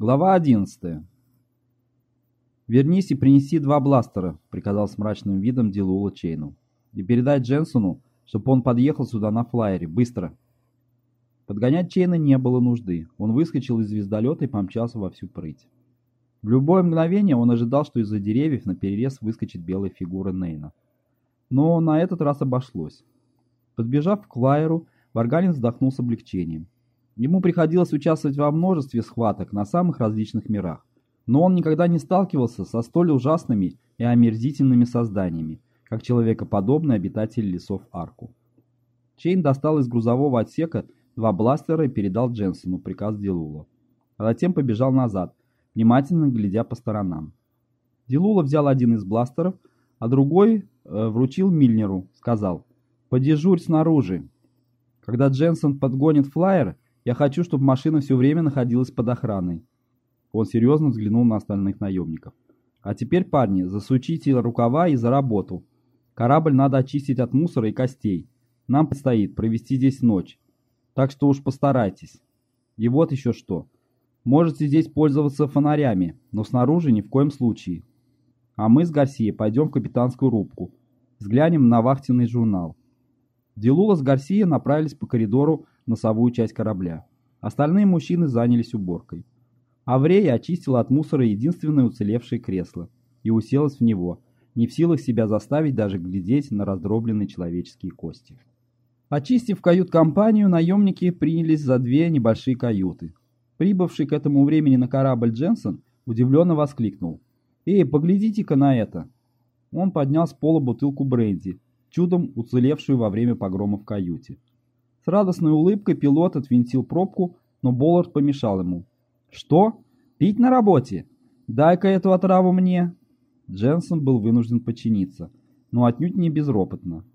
Глава 11. «Вернись и принеси два бластера», — приказал с мрачным видом Дилула Чейну. «И передай Дженсону, чтобы он подъехал сюда на флайере. Быстро!» Подгонять Чейна не было нужды. Он выскочил из звездолета и помчался во всю прыть. В любое мгновение он ожидал, что из-за деревьев на перерез выскочит белая фигура Нейна. Но на этот раз обошлось. Подбежав к флайеру, Варганин вздохнул с облегчением. Ему приходилось участвовать во множестве схваток на самых различных мирах, но он никогда не сталкивался со столь ужасными и омерзительными созданиями, как человекоподобный обитатель лесов Арку. Чейн достал из грузового отсека два бластера и передал Дженсону приказ Дилула, а затем побежал назад, внимательно глядя по сторонам. Дилула взял один из бластеров, а другой э, вручил Мильнеру, сказал «Подежурь снаружи». Когда Дженсон подгонит флайер, я хочу, чтобы машина все время находилась под охраной. Он серьезно взглянул на остальных наемников. А теперь, парни, засучите рукава и за работу. Корабль надо очистить от мусора и костей. Нам предстоит провести здесь ночь. Так что уж постарайтесь. И вот еще что. Можете здесь пользоваться фонарями, но снаружи ни в коем случае. А мы с Гарсией пойдем в капитанскую рубку. Взглянем на вахтенный журнал. Дилула с Гарсией направились по коридору носовую часть корабля. Остальные мужчины занялись уборкой. Аврея очистила от мусора единственное уцелевшее кресло и уселась в него, не в силах себя заставить даже глядеть на раздробленные человеческие кости. Очистив кают-компанию, наемники принялись за две небольшие каюты. Прибывший к этому времени на корабль Дженсон удивленно воскликнул. «Эй, поглядите-ка на это!» Он поднял с пола бутылку бренди, чудом уцелевшую во время погрома в каюте. С радостной улыбкой пилот отвинтил пробку, но Боллард помешал ему. «Что? Пить на работе? Дай-ка эту отраву мне!» Дженсон был вынужден подчиниться, но отнюдь не безропотно.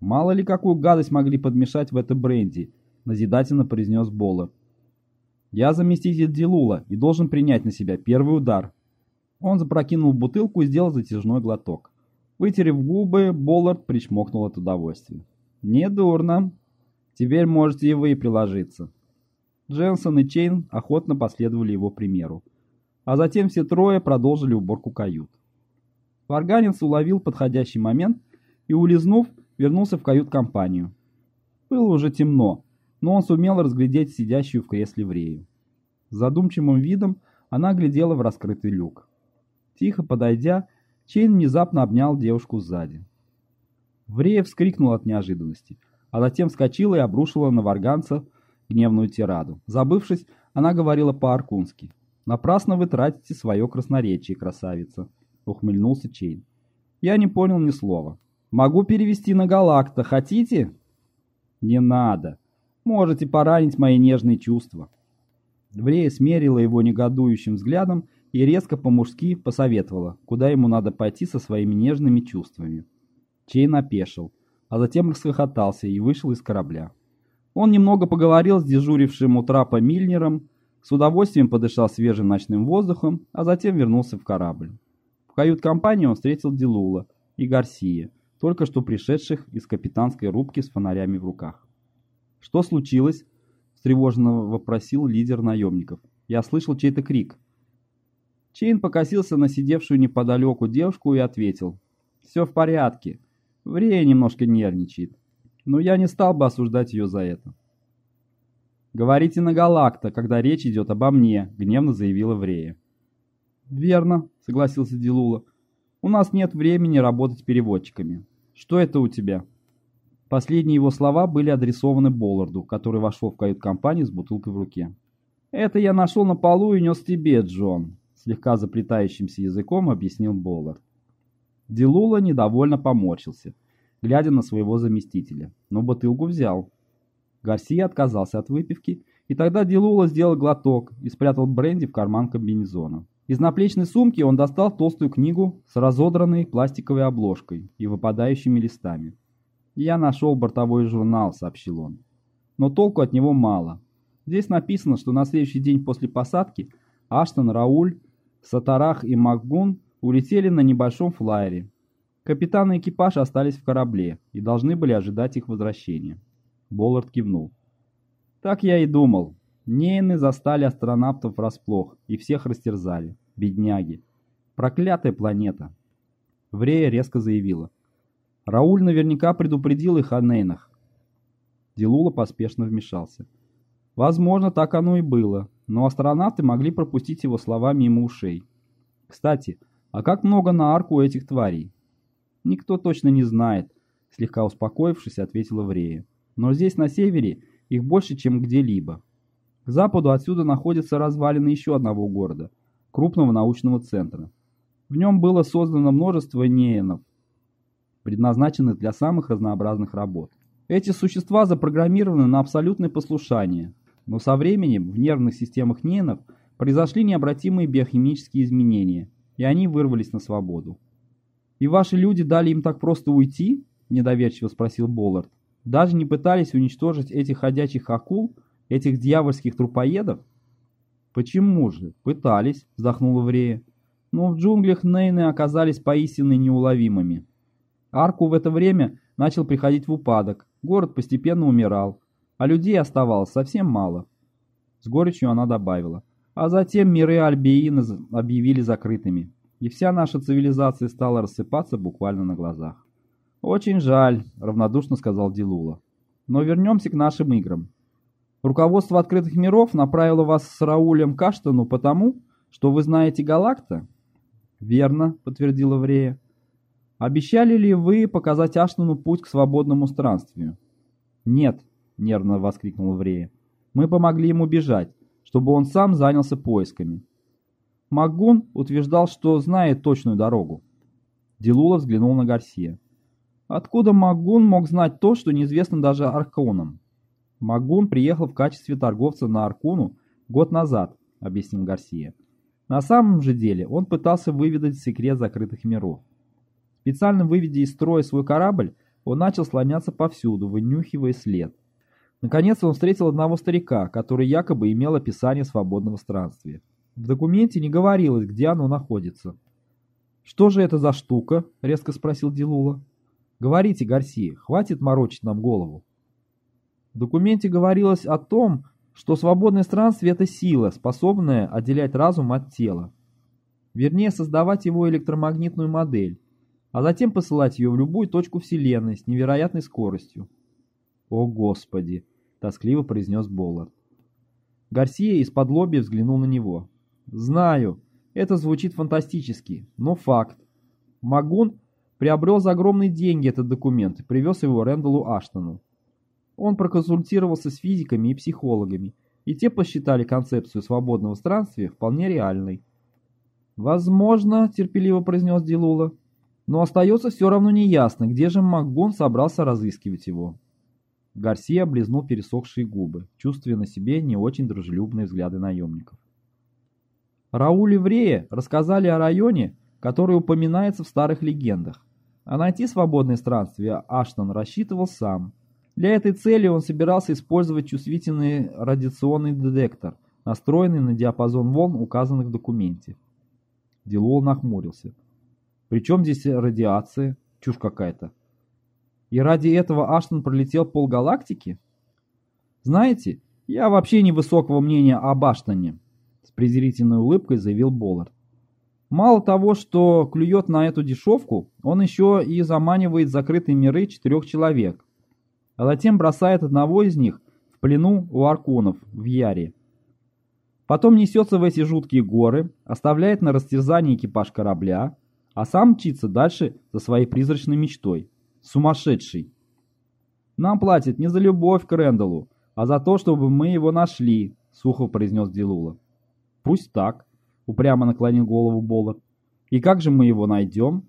«Мало ли какую гадость могли подмешать в это бренди», — назидательно произнес Боллард. «Я заместитель Дилула и должен принять на себя первый удар». Он запрокинул бутылку и сделал затяжной глоток. Вытерев губы, Боллард причмокнул от удовольствия. «Недурно. Теперь можете и вы приложиться». Дженсон и Чейн охотно последовали его примеру. А затем все трое продолжили уборку кают. Варганец уловил подходящий момент и, улизнув, вернулся в кают-компанию. Было уже темно, но он сумел разглядеть сидящую в кресле Врею. С задумчивым видом она глядела в раскрытый люк. Тихо подойдя, Чейн внезапно обнял девушку сзади. Врея вскрикнул от неожиданности, а затем вскочила и обрушила на варганца гневную тираду. Забывшись, она говорила по-аркунски. «Напрасно вы тратите свое красноречие, красавица», — ухмыльнулся Чейн. «Я не понял ни слова. Могу перевести на галакта, хотите?» «Не надо. Можете поранить мои нежные чувства». Врея смерила его негодующим взглядом и резко по-мужски посоветовала, куда ему надо пойти со своими нежными чувствами. Чейн опешил, а затем расхохотался и вышел из корабля. Он немного поговорил с дежурившим у трапа Мильнером, с удовольствием подышал свежим ночным воздухом, а затем вернулся в корабль. В кают-компании он встретил Дилула и Гарсия, только что пришедших из капитанской рубки с фонарями в руках. «Что случилось?» – встревоженно вопросил лидер наемников. «Я слышал чей-то крик». Чейн покосился на сидевшую неподалеку девушку и ответил. «Все в порядке. Врея немножко нервничает. Но я не стал бы осуждать ее за это». «Говорите на Галакта, когда речь идет обо мне», — гневно заявила Врея. «Верно», — согласился Дилула. «У нас нет времени работать переводчиками. Что это у тебя?» Последние его слова были адресованы Болларду, который вошел в кают-компанию с бутылкой в руке. «Это я нашел на полу и нес тебе, Джон», слегка заплетающимся языком объяснил Боллард. Дилула недовольно поморщился, глядя на своего заместителя, но бутылку взял. Гарсия отказался от выпивки, и тогда Дилула сделал глоток и спрятал бренди в карман комбинезона. Из наплечной сумки он достал толстую книгу с разодранной пластиковой обложкой и выпадающими листами. «Я нашел бортовой журнал», — сообщил он. «Но толку от него мало. Здесь написано, что на следующий день после посадки Аштон, Рауль Сатарах и Макгун улетели на небольшом флайере. Капитан и экипаж остались в корабле и должны были ожидать их возвращения. Боллард кивнул. «Так я и думал. Нейны застали астронавтов врасплох и всех растерзали. Бедняги. Проклятая планета. Врея резко заявила. Рауль наверняка предупредил их о Нейнах. Дилула поспешно вмешался. Возможно, так оно и было, но астронавты могли пропустить его слова мимо ушей. Кстати, а как много на арку этих тварей? Никто точно не знает, слегка успокоившись, ответила Врея. Но здесь, на севере, их больше, чем где-либо. К западу отсюда находятся развалины еще одного города, крупного научного центра. В нем было создано множество неенов, предназначенных для самых разнообразных работ. Эти существа запрограммированы на абсолютное послушание, но со временем в нервных системах неенов произошли необратимые биохимические изменения, и они вырвались на свободу. «И ваши люди дали им так просто уйти?» – недоверчиво спросил Боллард. «Даже не пытались уничтожить этих ходячих акул, этих дьявольских трупоедов?» «Почему же? Пытались», – вздохнула Врея. «Но в джунглях Нейны оказались поистине неуловимыми. Арку в это время начал приходить в упадок, город постепенно умирал, а людей оставалось совсем мало». С горечью она добавила. А затем миры Альбиина объявили закрытыми и вся наша цивилизация стала рассыпаться буквально на глазах. «Очень жаль», — равнодушно сказал Дилула. «Но вернемся к нашим играм. Руководство открытых миров направило вас с Раулем Каштану потому, что вы знаете Галакта?» «Верно», — подтвердила Врея. «Обещали ли вы показать Аштану путь к свободному странствию?» «Нет», — нервно воскликнула Врея. «Мы помогли ему бежать, чтобы он сам занялся поисками. Магун утверждал, что знает точную дорогу. Дилула взглянул на Гарсия. Откуда Магун мог знать то, что неизвестно даже Арконам? Магун приехал в качестве торговца на Аркуну год назад, объяснил Гарсия. На самом же деле он пытался выведать секрет закрытых миров. Специально выведя из строя свой корабль, он начал слоняться повсюду, вынюхивая след. Наконец он встретил одного старика, который якобы имел описание свободного странствия. В документе не говорилось, где оно находится. «Что же это за штука?» — резко спросил Дилула. «Говорите, Гарсия, хватит морочить нам голову». В документе говорилось о том, что свободное странствие — это сила, способная отделять разум от тела. Вернее, создавать его электромагнитную модель, а затем посылать ее в любую точку Вселенной с невероятной скоростью. «О, Господи!» — тоскливо произнес Боллард. Гарсия из-под лоби взглянул на него. Знаю, это звучит фантастически, но факт. Магун приобрел за огромные деньги этот документ и привез его Рэндаллу Аштону. Он проконсультировался с физиками и психологами, и те посчитали концепцию свободного странствия вполне реальной. «Возможно», — терпеливо произнес Дилула, — «но остается все равно неясно, где же Магун собрался разыскивать его». Гарсия облизнул пересохшие губы, чувствуя на себе не очень дружелюбные взгляды наемников. Рауль и Врея рассказали о районе, который упоминается в старых легендах. А найти свободное странствие Аштон рассчитывал сам. Для этой цели он собирался использовать чувствительный радиационный детектор, настроенный на диапазон волн, указанных в документе. Дилуол нахмурился. «При чем здесь радиация? Чушь какая-то. И ради этого Аштон пролетел полгалактики? Знаете, я вообще невысокого мнения об Аштоне презрительной улыбкой заявил Боллард. Мало того, что клюет на эту дешевку, он еще и заманивает закрытые миры четырех человек, а затем бросает одного из них в плену у арконов в Яре. Потом несется в эти жуткие горы, оставляет на растерзание экипаж корабля, а сам мчится дальше за своей призрачной мечтой. Сумасшедший. Нам платят не за любовь к Рэндаллу, а за то, чтобы мы его нашли, сухо произнес Дилула. «Пусть так», — упрямо наклонил голову Боллард. «И как же мы его найдем?»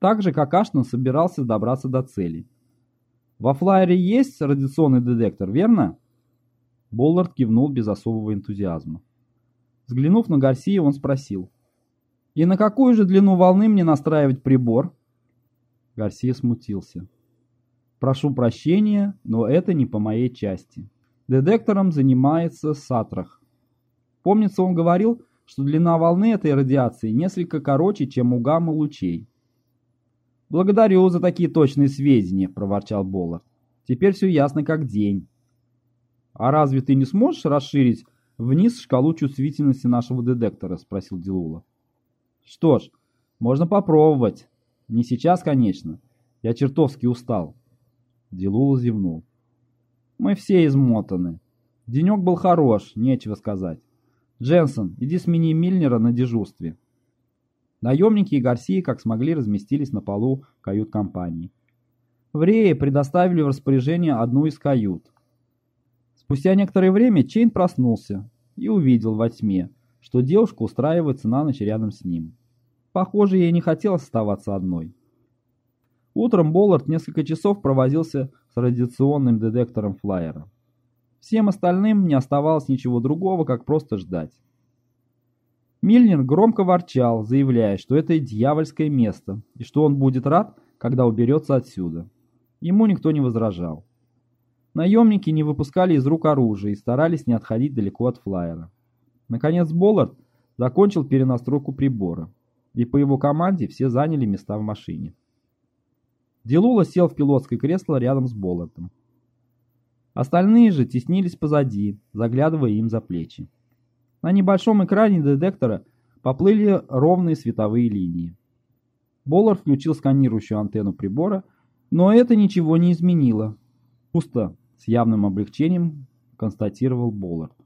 Так же, как Аштон собирался добраться до цели. «Во флайере есть радиационный детектор, верно?» Боллард кивнул без особого энтузиазма. Взглянув на Гарсия, он спросил. «И на какую же длину волны мне настраивать прибор?» Гарсия смутился. «Прошу прощения, но это не по моей части. Детектором занимается Сатрах. Помнится, он говорил, что длина волны этой радиации несколько короче, чем у гамма-лучей. «Благодарю за такие точные сведения», — проворчал Боллард. «Теперь все ясно как день». «А разве ты не сможешь расширить вниз шкалу чувствительности нашего детектора?» — спросил Дилула. «Что ж, можно попробовать. Не сейчас, конечно. Я чертовски устал». Дилула зевнул. «Мы все измотаны. Денек был хорош, нечего сказать. Дженсон, иди смени Мильнера на дежурстве». Наемники и Гарсии как смогли разместились на полу кают-компании. В Рее предоставили в распоряжение одну из кают. Спустя некоторое время Чейн проснулся и увидел во тьме, что девушка устраивается на ночь рядом с ним. Похоже, ей не хотелось оставаться одной. Утром Боллард несколько часов провозился с радиационным детектором флайера. Всем остальным не оставалось ничего другого, как просто ждать. Мильнер громко ворчал, заявляя, что это дьявольское место, и что он будет рад, когда уберется отсюда. Ему никто не возражал. Наемники не выпускали из рук оружие и старались не отходить далеко от флайера. Наконец Боллард закончил перенастройку прибора, и по его команде все заняли места в машине. Делула сел в пилотское кресло рядом с Боллардом. Остальные же теснились позади, заглядывая им за плечи. На небольшом экране детектора поплыли ровные световые линии. Боллард включил сканирующую антенну прибора, но это ничего не изменило. Пусто, с явным облегчением констатировал Боллард.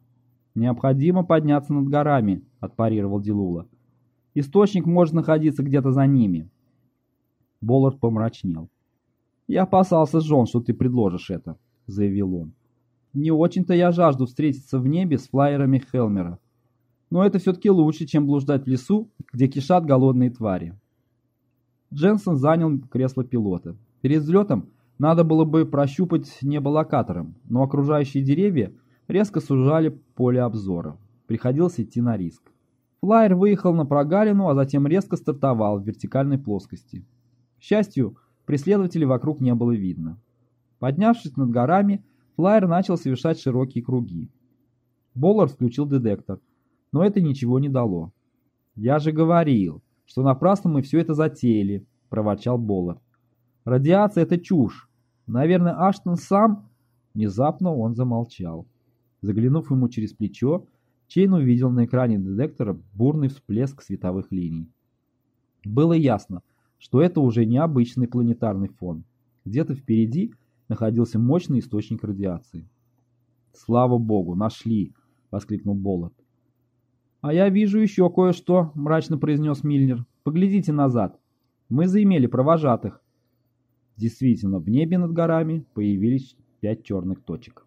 «Необходимо подняться над горами», — отпарировал Дилула. «Источник может находиться где-то за ними». Боллард помрачнел. «Я опасался, Джон, что ты предложишь это», — заявил он. «Не очень-то я жажду встретиться в небе с флайерами Хелмера. Но это все-таки лучше, чем блуждать в лесу, где кишат голодные твари. Дженсен занял кресло пилота. Перед взлетом надо было бы прощупать небо локатором, но окружающие деревья резко сужали поле обзора. Приходилось идти на риск. Флайер выехал на прогалину, а затем резко стартовал в вертикальной плоскости. К счастью, преследователей вокруг не было видно. Поднявшись над горами, флайер начал совершать широкие круги. Боллар включил детектор – но это ничего не дало. «Я же говорил, что напрасно мы все это затеяли», — проворчал Боллард. «Радиация — это чушь. Наверное, Аштон сам...» Внезапно он замолчал. Заглянув ему через плечо, Чейн увидел на экране детектора бурный всплеск световых линий. Было ясно, что это уже не обычный планетарный фон. Где-то впереди находился мощный источник радиации. «Слава богу, нашли!» — воскликнул Боллард. «А я вижу еще кое-что», — мрачно произнес Мильнер. «Поглядите назад. Мы заимели провожатых». Действительно, в небе над горами появились пять черных точек.